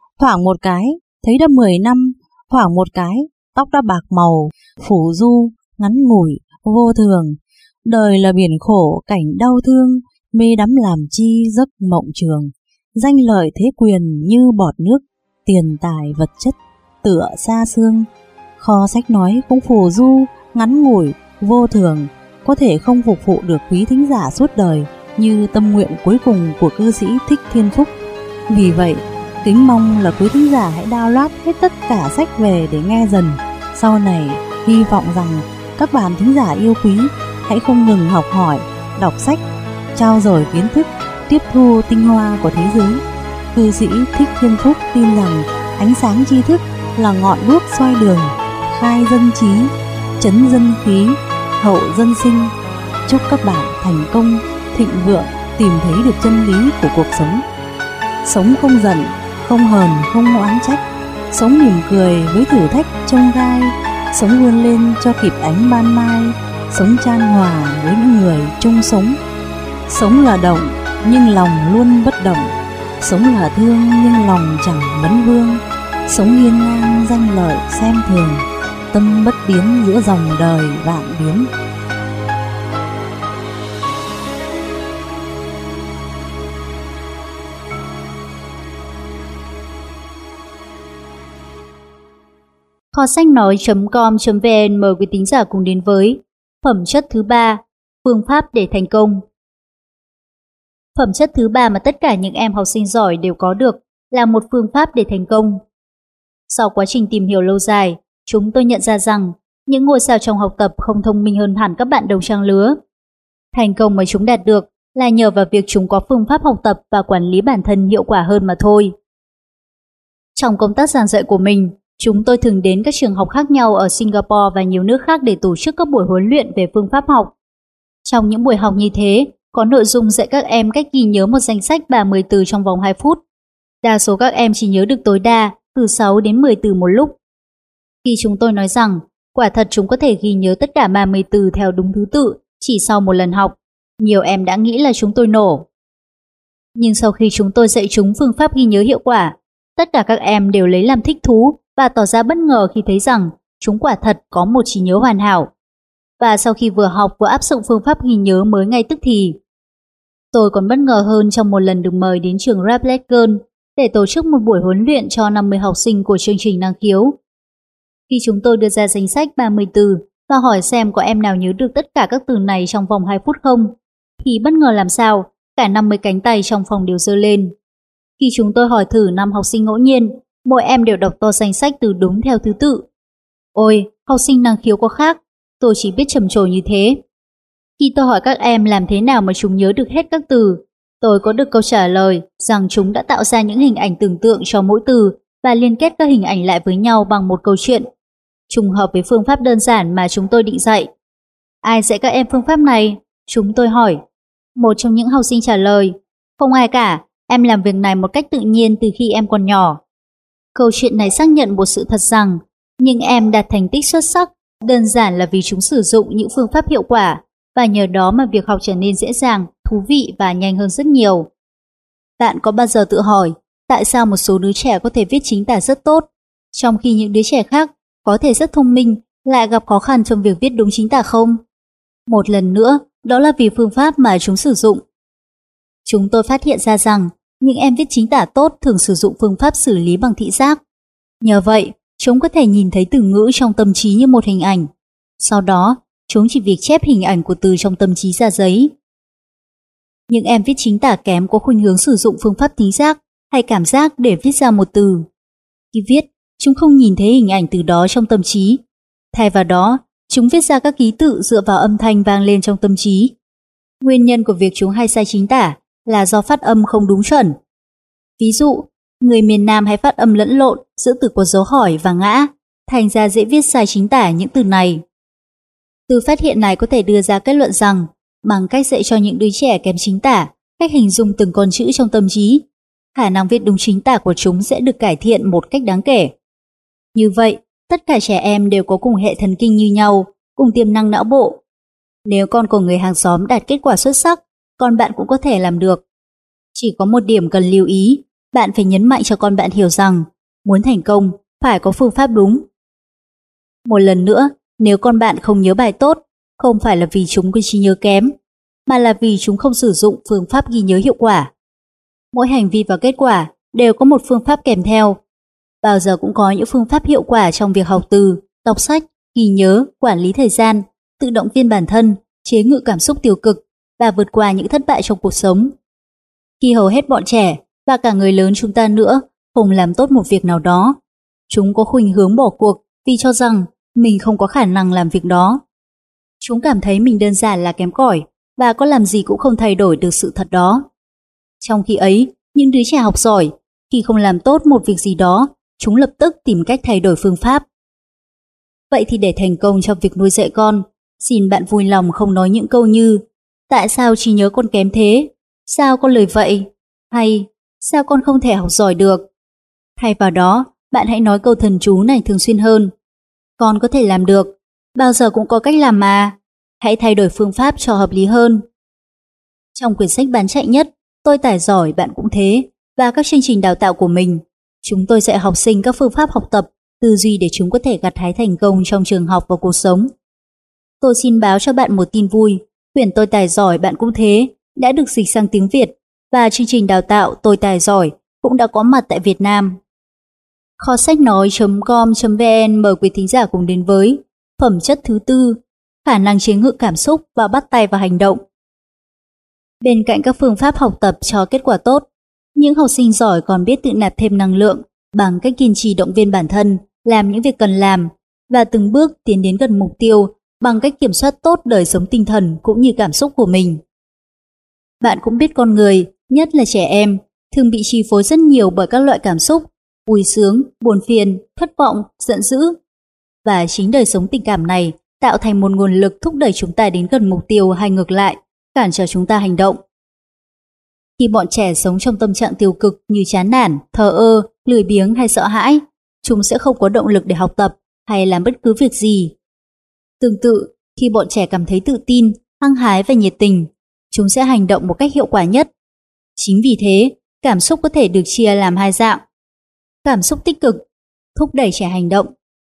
thoảng một cái, thấy đã 10 năm, thoảng một cái, tóc đã bạc màu, phủ du, ngắn ngủi, vô thường. Đời là biển khổ, cảnh đau thương, mê đắm làm chi giấc mộng trường, danh lợi thế quyền như bọt nước, tiền tài vật chất, tựa xa xương. Kho sách nói cũng phù du, ngắn ngủi, vô thường, có thể không phục vụ được quý thính giả suốt đời như tâm nguyện cuối cùng của cư sĩ Thích Thiên Phúc. Vì vậy, kính mong là quý thính giả hãy download hết tất cả sách về để nghe dần. Sau này, hy vọng rằng các bạn thính giả yêu quý hãy không ngừng học hỏi, đọc sách trao dồi kiến thức, tiếp thu tinh hoa của thế giới. Cư sĩ Thích Thiên Phúc tin rằng ánh sáng tri thức là ngọn đuốc soi đường, khai dân trí, chấn dân khí, hậu dân sinh. Chúc các bạn thành công thịnh vượng, tìm thấy được chân lý của cuộc sống. Sống không giận, không hờn, không oán trách, sống mỉm cười với thử thách trông gai, sống vươn lên cho kịp ánh ban mai, sống chan hòa với những người chung sống. Sống là động, nhưng lòng luôn bất động, sống là thương nhưng lòng chẳng vấn vương, sống hiên ngang danh lợi xem thường, tâm bất biến giữa dòng đời vạn biến. Kho sách nói.com.vn mời quý tín giả cùng đến với Phẩm chất thứ ba, phương pháp để thành công. Phẩm chất thứ ba mà tất cả những em học sinh giỏi đều có được là một phương pháp để thành công. Sau quá trình tìm hiểu lâu dài, chúng tôi nhận ra rằng những ngôi sao trong học tập không thông minh hơn hẳn các bạn đồng trang lứa. Thành công mà chúng đạt được là nhờ vào việc chúng có phương pháp học tập và quản lý bản thân hiệu quả hơn mà thôi. Trong công tác giảng dạy của mình, Chúng tôi thường đến các trường học khác nhau ở Singapore và nhiều nước khác để tổ chức các buổi huấn luyện về phương pháp học. Trong những buổi học như thế, có nội dung dạy các em cách ghi nhớ một danh sách 30 từ trong vòng 2 phút. Đa số các em chỉ nhớ được tối đa từ 6 đến 10 từ một lúc. Khi chúng tôi nói rằng, quả thật chúng có thể ghi nhớ tất cả 30 từ theo đúng thứ tự chỉ sau một lần học, nhiều em đã nghĩ là chúng tôi nổ. Nhưng sau khi chúng tôi dạy chúng phương pháp ghi nhớ hiệu quả, tất cả các em đều lấy làm thích thú và tỏ ra bất ngờ khi thấy rằng chúng quả thật có một trí nhớ hoàn hảo. Và sau khi vừa học vừa áp dụng phương pháp ghi nhớ mới ngay tức thì, tôi còn bất ngờ hơn trong một lần được mời đến trường Raplegon để tổ chức một buổi huấn luyện cho 50 học sinh của chương trình năng khiếu. Khi chúng tôi đưa ra danh sách 30 từ và hỏi xem có em nào nhớ được tất cả các từ này trong vòng 2 phút không, thì bất ngờ làm sao, cả 50 cánh tay trong phòng đều dơ lên. Khi chúng tôi hỏi thử năm học sinh ngẫu nhiên mỗi em đều đọc to danh sách từ đúng theo thứ tự. Ôi, học sinh năng khiếu có khác, tôi chỉ biết trầm trồ như thế. Khi tôi hỏi các em làm thế nào mà chúng nhớ được hết các từ, tôi có được câu trả lời rằng chúng đã tạo ra những hình ảnh tưởng tượng cho mỗi từ và liên kết các hình ảnh lại với nhau bằng một câu chuyện. Trùng hợp với phương pháp đơn giản mà chúng tôi định dạy. Ai dạy các em phương pháp này? Chúng tôi hỏi. Một trong những học sinh trả lời, không ai cả, em làm việc này một cách tự nhiên từ khi em còn nhỏ. Câu chuyện này xác nhận một sự thật rằng những em đạt thành tích xuất sắc đơn giản là vì chúng sử dụng những phương pháp hiệu quả và nhờ đó mà việc học trở nên dễ dàng, thú vị và nhanh hơn rất nhiều. Bạn có bao giờ tự hỏi tại sao một số đứa trẻ có thể viết chính tả rất tốt, trong khi những đứa trẻ khác có thể rất thông minh lại gặp khó khăn trong việc viết đúng chính tả không? Một lần nữa, đó là vì phương pháp mà chúng sử dụng. Chúng tôi phát hiện ra rằng những em viết chính tả tốt thường sử dụng phương pháp xử lý bằng thị giác. Nhờ vậy, chúng có thể nhìn thấy từ ngữ trong tâm trí như một hình ảnh. Sau đó, chúng chỉ việc chép hình ảnh của từ trong tâm trí ra giấy. Những em viết chính tả kém có khuynh hướng sử dụng phương pháp thính giác hay cảm giác để viết ra một từ. Khi viết, chúng không nhìn thấy hình ảnh từ đó trong tâm trí. Thay vào đó, chúng viết ra các ký tự dựa vào âm thanh vang lên trong tâm trí. Nguyên nhân của việc chúng hay sai chính tả là do phát âm không đúng chuẩn. Ví dụ, người miền Nam hay phát âm lẫn lộn giữa từ có dấu hỏi và ngã, thành ra dễ viết sai chính tả những từ này. Từ phát hiện này có thể đưa ra kết luận rằng, bằng cách dạy cho những đứa trẻ kém chính tả, cách hình dung từng con chữ trong tâm trí, khả năng viết đúng chính tả của chúng sẽ được cải thiện một cách đáng kể. Như vậy, tất cả trẻ em đều có cùng hệ thần kinh như nhau, cùng tiềm năng não bộ. Nếu con của người hàng xóm đạt kết quả xuất sắc, con bạn cũng có thể làm được. Chỉ có một điểm cần lưu ý, bạn phải nhấn mạnh cho con bạn hiểu rằng muốn thành công phải có phương pháp đúng. Một lần nữa, nếu con bạn không nhớ bài tốt, không phải là vì chúng có trí nhớ kém, mà là vì chúng không sử dụng phương pháp ghi nhớ hiệu quả. Mỗi hành vi và kết quả đều có một phương pháp kèm theo. Bao giờ cũng có những phương pháp hiệu quả trong việc học từ, đọc sách, ghi nhớ, quản lý thời gian, tự động viên bản thân, chế ngự cảm xúc tiêu cực, và vượt qua những thất bại trong cuộc sống. Khi hầu hết bọn trẻ và cả người lớn chúng ta nữa không làm tốt một việc nào đó, chúng có khuynh hướng bỏ cuộc vì cho rằng mình không có khả năng làm việc đó. Chúng cảm thấy mình đơn giản là kém cỏi và có làm gì cũng không thay đổi được sự thật đó. Trong khi ấy, những đứa trẻ học giỏi, khi không làm tốt một việc gì đó, chúng lập tức tìm cách thay đổi phương pháp. Vậy thì để thành công trong việc nuôi dạy con, xin bạn vui lòng không nói những câu như Tại sao chỉ nhớ con kém thế? Sao con lười vậy? Hay sao con không thể học giỏi được? Thay vào đó, bạn hãy nói câu thần chú này thường xuyên hơn. Con có thể làm được, bao giờ cũng có cách làm mà. Hãy thay đổi phương pháp cho hợp lý hơn. Trong quyển sách bán chạy nhất, tôi tài giỏi bạn cũng thế, và các chương trình đào tạo của mình, chúng tôi dạy học sinh các phương pháp học tập, tư duy để chúng có thể gặt hái thành công trong trường học và cuộc sống. Tôi xin báo cho bạn một tin vui, Tuyển tôi tài giỏi bạn cũng thế, đã được dịch sang tiếng Việt và chương trình đào tạo tôi tài giỏi cũng đã có mặt tại Việt Nam. Kho sách nói.com.vn mời quý thính giả cùng đến với phẩm chất thứ tư, khả năng chế ngự cảm xúc và bắt tay vào hành động. Bên cạnh các phương pháp học tập cho kết quả tốt, những học sinh giỏi còn biết tự nạp thêm năng lượng bằng cách kiên trì động viên bản thân, làm những việc cần làm và từng bước tiến đến gần mục tiêu bằng cách kiểm soát tốt đời sống tinh thần cũng như cảm xúc của mình. Bạn cũng biết con người, nhất là trẻ em, thường bị chi phối rất nhiều bởi các loại cảm xúc, vui sướng, buồn phiền, thất vọng, giận dữ. Và chính đời sống tình cảm này tạo thành một nguồn lực thúc đẩy chúng ta đến gần mục tiêu hay ngược lại, cản trở chúng ta hành động. Khi bọn trẻ sống trong tâm trạng tiêu cực như chán nản, thờ ơ, lười biếng hay sợ hãi, chúng sẽ không có động lực để học tập hay làm bất cứ việc gì. Tương tự, khi bọn trẻ cảm thấy tự tin, hăng hái và nhiệt tình, chúng sẽ hành động một cách hiệu quả nhất. Chính vì thế, cảm xúc có thể được chia làm hai dạng. Cảm xúc tích cực, thúc đẩy trẻ hành động,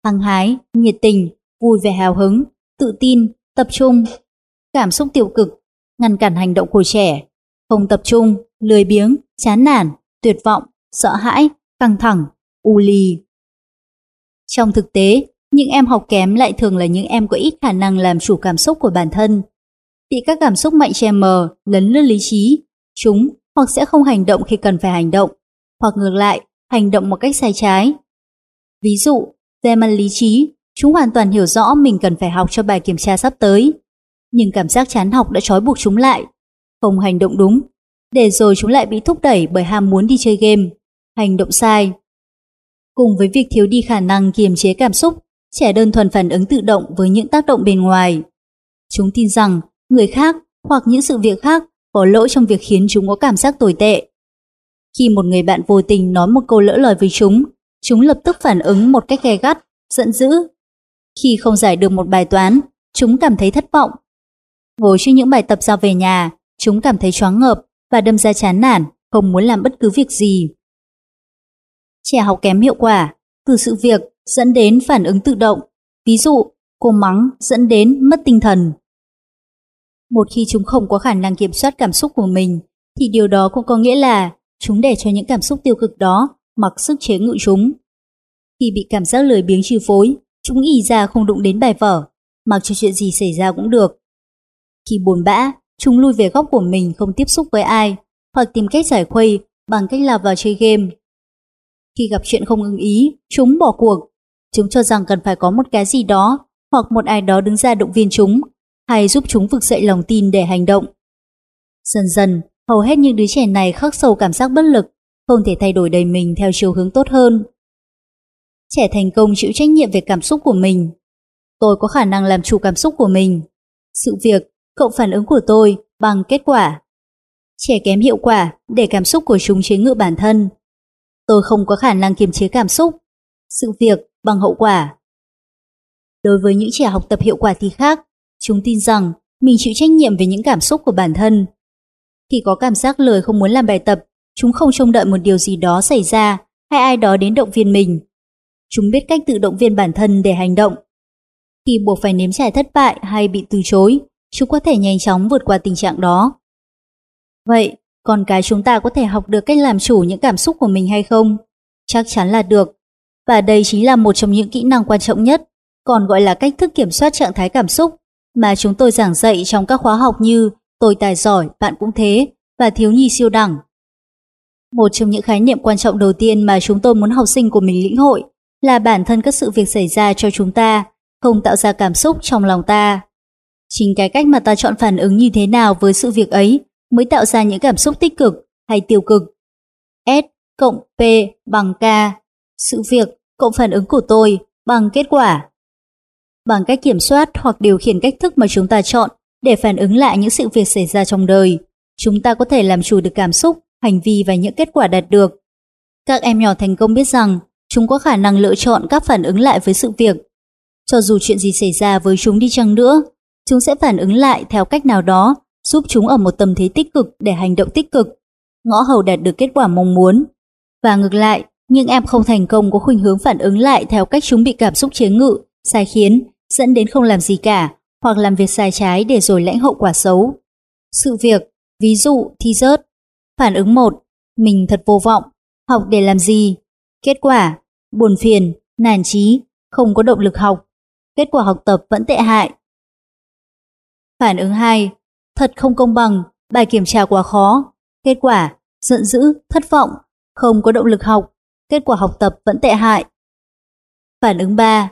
hăng hái, nhiệt tình, vui vẻ hào hứng, tự tin, tập trung. Cảm xúc tiêu cực, ngăn cản hành động của trẻ, không tập trung, lười biếng, chán nản, tuyệt vọng, sợ hãi, căng thẳng, u lì. Trong thực tế, những em học kém lại thường là những em có ít khả năng làm chủ cảm xúc của bản thân. Bị các cảm xúc mạnh che mờ, lấn lướt lý trí, chúng hoặc sẽ không hành động khi cần phải hành động, hoặc ngược lại, hành động một cách sai trái. Ví dụ, về mặt lý trí, chúng hoàn toàn hiểu rõ mình cần phải học cho bài kiểm tra sắp tới. Nhưng cảm giác chán học đã trói buộc chúng lại, không hành động đúng, để rồi chúng lại bị thúc đẩy bởi ham muốn đi chơi game, hành động sai. Cùng với việc thiếu đi khả năng kiềm chế cảm xúc, trẻ đơn thuần phản ứng tự động với những tác động bên ngoài. Chúng tin rằng người khác hoặc những sự việc khác có lỗi trong việc khiến chúng có cảm giác tồi tệ. Khi một người bạn vô tình nói một câu lỡ lời với chúng, chúng lập tức phản ứng một cách gay gắt, giận dữ. Khi không giải được một bài toán, chúng cảm thấy thất vọng. Ngồi trước những bài tập giao về nhà, chúng cảm thấy choáng ngợp và đâm ra chán nản, không muốn làm bất cứ việc gì. Trẻ học kém hiệu quả, từ sự việc dẫn đến phản ứng tự động. Ví dụ, cô mắng dẫn đến mất tinh thần. Một khi chúng không có khả năng kiểm soát cảm xúc của mình, thì điều đó cũng có nghĩa là chúng để cho những cảm xúc tiêu cực đó mặc sức chế ngự chúng. Khi bị cảm giác lười biếng chi phối, chúng ỉ ra không đụng đến bài vở, mặc cho chuyện gì xảy ra cũng được. Khi buồn bã, chúng lui về góc của mình không tiếp xúc với ai, hoặc tìm cách giải khuây bằng cách lao vào chơi game. Khi gặp chuyện không ưng ý, chúng bỏ cuộc. Chúng cho rằng cần phải có một cái gì đó, hoặc một ai đó đứng ra động viên chúng, hay giúp chúng vực dậy lòng tin để hành động. Dần dần, hầu hết những đứa trẻ này khắc sâu cảm giác bất lực, không thể thay đổi đầy mình theo chiều hướng tốt hơn. Trẻ thành công chịu trách nhiệm về cảm xúc của mình. Tôi có khả năng làm chủ cảm xúc của mình. Sự việc, cộng phản ứng của tôi bằng kết quả. Trẻ kém hiệu quả để cảm xúc của chúng chế ngự bản thân. Tôi không có khả năng kiềm chế cảm xúc. Sự việc bằng hậu quả. Đối với những trẻ học tập hiệu quả thì khác, chúng tin rằng mình chịu trách nhiệm về những cảm xúc của bản thân. Khi có cảm giác lười không muốn làm bài tập, chúng không trông đợi một điều gì đó xảy ra hay ai đó đến động viên mình. Chúng biết cách tự động viên bản thân để hành động. Khi buộc phải nếm trải thất bại hay bị từ chối, chúng có thể nhanh chóng vượt qua tình trạng đó. Vậy, con cái chúng ta có thể học được cách làm chủ những cảm xúc của mình hay không? Chắc chắn là được. Và đây chính là một trong những kỹ năng quan trọng nhất, còn gọi là cách thức kiểm soát trạng thái cảm xúc mà chúng tôi giảng dạy trong các khóa học như Tôi tài giỏi, bạn cũng thế và Thiếu nhi siêu đẳng. Một trong những khái niệm quan trọng đầu tiên mà chúng tôi muốn học sinh của mình lĩnh hội là bản thân các sự việc xảy ra cho chúng ta không tạo ra cảm xúc trong lòng ta. Chính cái cách mà ta chọn phản ứng như thế nào với sự việc ấy mới tạo ra những cảm xúc tích cực hay tiêu cực. S cộng P bằng K, sự việc cộng phản ứng của tôi bằng kết quả. Bằng cách kiểm soát hoặc điều khiển cách thức mà chúng ta chọn để phản ứng lại những sự việc xảy ra trong đời. Chúng ta có thể làm chủ được cảm xúc, hành vi và những kết quả đạt được. Các em nhỏ thành công biết rằng chúng có khả năng lựa chọn các phản ứng lại với sự việc. Cho dù chuyện gì xảy ra với chúng đi chăng nữa, chúng sẽ phản ứng lại theo cách nào đó, giúp chúng ở một tâm thế tích cực để hành động tích cực, ngõ hầu đạt được kết quả mong muốn. Và ngược lại, nhưng em không thành công có khuynh hướng phản ứng lại theo cách chúng bị cảm xúc chế ngự, sai khiến, dẫn đến không làm gì cả, hoặc làm việc sai trái để rồi lãnh hậu quả xấu. Sự việc, ví dụ thi rớt. Phản ứng 1, mình thật vô vọng, học để làm gì? Kết quả, buồn phiền, nản chí, không có động lực học. Kết quả học tập vẫn tệ hại. Phản ứng 2, thật không công bằng, bài kiểm tra quá khó. Kết quả, giận dữ, thất vọng, không có động lực học, kết quả học tập vẫn tệ hại. Phản ứng 3.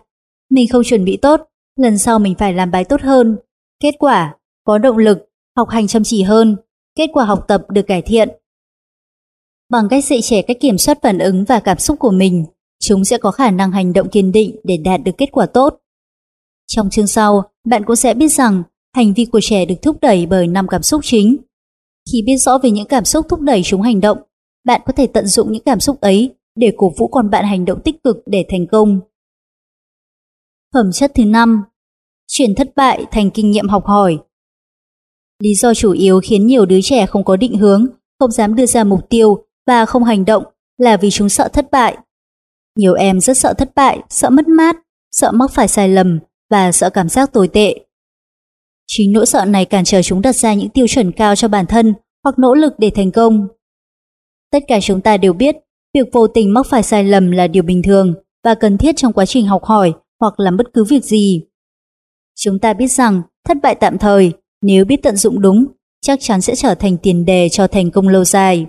Mình không chuẩn bị tốt, lần sau mình phải làm bài tốt hơn. Kết quả, có động lực, học hành chăm chỉ hơn, kết quả học tập được cải thiện. Bằng cách dạy trẻ cách kiểm soát phản ứng và cảm xúc của mình, chúng sẽ có khả năng hành động kiên định để đạt được kết quả tốt. Trong chương sau, bạn cũng sẽ biết rằng hành vi của trẻ được thúc đẩy bởi năm cảm xúc chính. Khi biết rõ về những cảm xúc thúc đẩy chúng hành động, bạn có thể tận dụng những cảm xúc ấy để cổ vũ con bạn hành động tích cực để thành công. Phẩm chất thứ 5. Chuyển thất bại thành kinh nghiệm học hỏi. Lý do chủ yếu khiến nhiều đứa trẻ không có định hướng, không dám đưa ra mục tiêu và không hành động là vì chúng sợ thất bại. Nhiều em rất sợ thất bại, sợ mất mát, sợ mắc phải sai lầm và sợ cảm giác tồi tệ. Chính nỗi sợ này cản trở chúng đặt ra những tiêu chuẩn cao cho bản thân hoặc nỗ lực để thành công. Tất cả chúng ta đều biết, việc vô tình mắc phải sai lầm là điều bình thường và cần thiết trong quá trình học hỏi hoặc làm bất cứ việc gì. Chúng ta biết rằng thất bại tạm thời, nếu biết tận dụng đúng, chắc chắn sẽ trở thành tiền đề cho thành công lâu dài.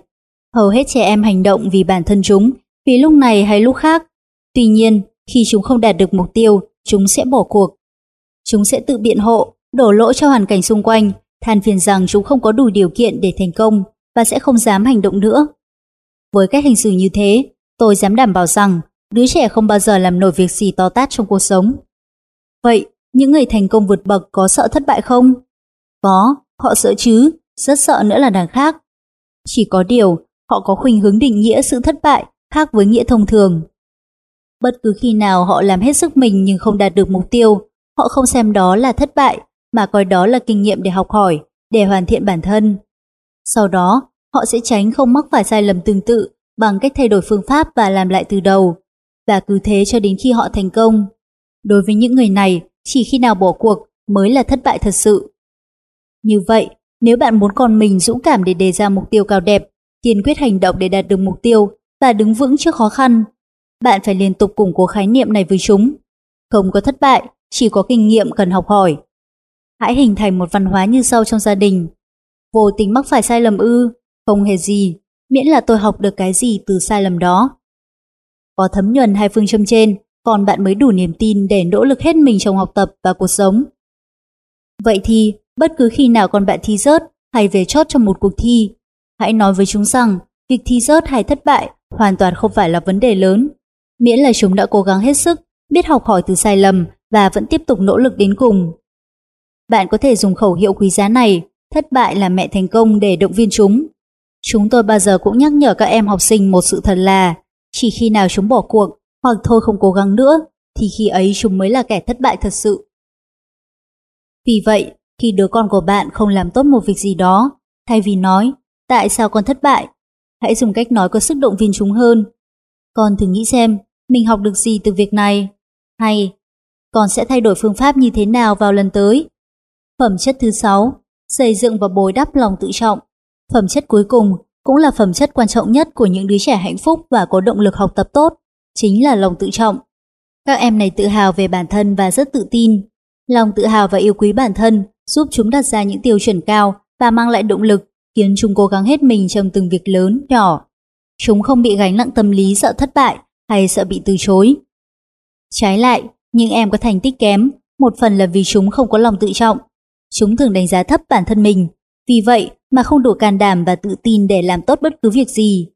Hầu hết trẻ em hành động vì bản thân chúng, vì lúc này hay lúc khác. Tuy nhiên, khi chúng không đạt được mục tiêu, chúng sẽ bỏ cuộc. Chúng sẽ tự biện hộ, đổ lỗi cho hoàn cảnh xung quanh, than phiền rằng chúng không có đủ điều kiện để thành công và sẽ không dám hành động nữa. Với cách hành xử như thế, tôi dám đảm bảo rằng đứa trẻ không bao giờ làm nổi việc gì to tát trong cuộc sống. Vậy, những người thành công vượt bậc có sợ thất bại không? Có, họ sợ chứ, rất sợ nữa là đằng khác. Chỉ có điều, họ có khuynh hướng định nghĩa sự thất bại khác với nghĩa thông thường. Bất cứ khi nào họ làm hết sức mình nhưng không đạt được mục tiêu, họ không xem đó là thất bại, mà coi đó là kinh nghiệm để học hỏi, để hoàn thiện bản thân. Sau đó, họ sẽ tránh không mắc phải sai lầm tương tự bằng cách thay đổi phương pháp và làm lại từ đầu, và cứ thế cho đến khi họ thành công. Đối với những người này, chỉ khi nào bỏ cuộc mới là thất bại thật sự. Như vậy, nếu bạn muốn con mình dũng cảm để đề ra mục tiêu cao đẹp, kiên quyết hành động để đạt được mục tiêu và đứng vững trước khó khăn, bạn phải liên tục củng cố khái niệm này với chúng. Không có thất bại, chỉ có kinh nghiệm cần học hỏi. Hãy hình thành một văn hóa như sau trong gia đình. Vô tình mắc phải sai lầm ư, không hề gì, miễn là tôi học được cái gì từ sai lầm đó. Có thấm nhuần hai phương châm trên, còn bạn mới đủ niềm tin để nỗ lực hết mình trong học tập và cuộc sống. Vậy thì, bất cứ khi nào con bạn thi rớt hay về chót trong một cuộc thi, hãy nói với chúng rằng việc thi rớt hay thất bại hoàn toàn không phải là vấn đề lớn. Miễn là chúng đã cố gắng hết sức, biết học hỏi từ sai lầm và vẫn tiếp tục nỗ lực đến cùng. Bạn có thể dùng khẩu hiệu quý giá này, thất bại là mẹ thành công để động viên chúng. Chúng tôi bao giờ cũng nhắc nhở các em học sinh một sự thật là chỉ khi nào chúng bỏ cuộc hoặc thôi không cố gắng nữa thì khi ấy chúng mới là kẻ thất bại thật sự. Vì vậy, khi đứa con của bạn không làm tốt một việc gì đó, thay vì nói tại sao con thất bại, hãy dùng cách nói có sức động viên chúng hơn. Con thử nghĩ xem, mình học được gì từ việc này? Hay, con sẽ thay đổi phương pháp như thế nào vào lần tới? Phẩm chất thứ 6, xây dựng và bồi đắp lòng tự trọng. Phẩm chất cuối cùng cũng là phẩm chất quan trọng nhất của những đứa trẻ hạnh phúc và có động lực học tập tốt, chính là lòng tự trọng. Các em này tự hào về bản thân và rất tự tin. Lòng tự hào và yêu quý bản thân giúp chúng đặt ra những tiêu chuẩn cao và mang lại động lực, khiến chúng cố gắng hết mình trong từng việc lớn, nhỏ. Chúng không bị gánh nặng tâm lý sợ thất bại hay sợ bị từ chối. Trái lại, những em có thành tích kém, một phần là vì chúng không có lòng tự trọng. Chúng thường đánh giá thấp bản thân mình, vì vậy mà không đủ can đảm và tự tin để làm tốt bất cứ việc gì.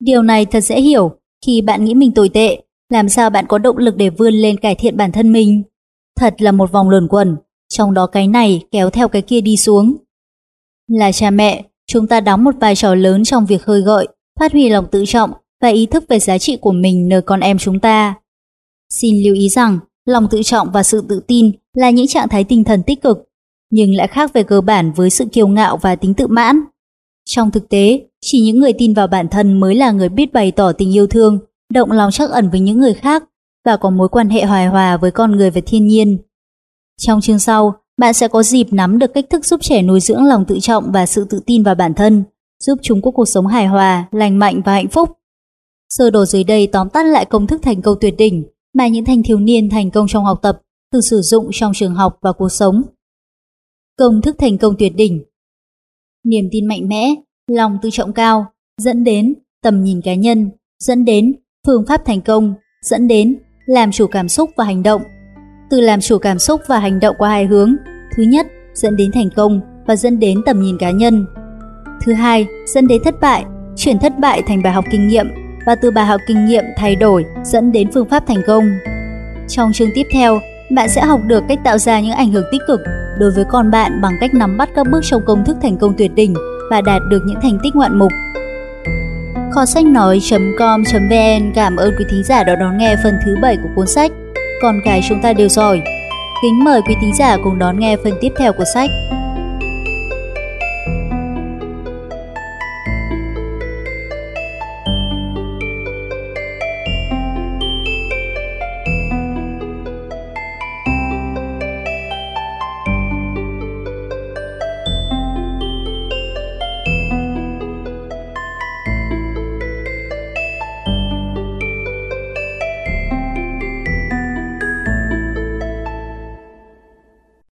Điều này thật dễ hiểu, khi bạn nghĩ mình tồi tệ, làm sao bạn có động lực để vươn lên cải thiện bản thân mình? Thật là một vòng luẩn quẩn, trong đó cái này kéo theo cái kia đi xuống. Là cha mẹ, chúng ta đóng một vai trò lớn trong việc khơi gợi, phát huy lòng tự trọng và ý thức về giá trị của mình nơi con em chúng ta. Xin lưu ý rằng, lòng tự trọng và sự tự tin là những trạng thái tinh thần tích cực, nhưng lại khác về cơ bản với sự kiêu ngạo và tính tự mãn. Trong thực tế, chỉ những người tin vào bản thân mới là người biết bày tỏ tình yêu thương, động lòng trắc ẩn với những người khác và có mối quan hệ hài hòa với con người và thiên nhiên. Trong chương sau, bạn sẽ có dịp nắm được cách thức giúp trẻ nuôi dưỡng lòng tự trọng và sự tự tin vào bản thân, giúp chúng có cuộc sống hài hòa, lành mạnh và hạnh phúc. Sơ đồ dưới đây tóm tắt lại công thức thành công tuyệt đỉnh mà những thanh thiếu niên thành công trong học tập thường sử dụng trong trường học và cuộc sống. Công thức thành công tuyệt đỉnh Niềm tin mạnh mẽ, lòng tự trọng cao, dẫn đến tầm nhìn cá nhân, dẫn đến phương pháp thành công, dẫn đến làm chủ cảm xúc và hành động. Từ làm chủ cảm xúc và hành động qua hai hướng. Thứ nhất, dẫn đến thành công và dẫn đến tầm nhìn cá nhân. Thứ hai, dẫn đến thất bại, chuyển thất bại thành bài học kinh nghiệm và từ bài học kinh nghiệm thay đổi dẫn đến phương pháp thành công. Trong chương tiếp theo, bạn sẽ học được cách tạo ra những ảnh hưởng tích cực đối với con bạn bằng cách nắm bắt các bước trong công thức thành công tuyệt đỉnh và đạt được những thành tích ngoạn mục. Kho sách nói.com.vn cảm ơn quý thính giả đã đón nghe phần thứ 7 của cuốn sách Con cái chúng ta đều giỏi. Kính mời quý thính giả cùng đón nghe phần tiếp theo của sách.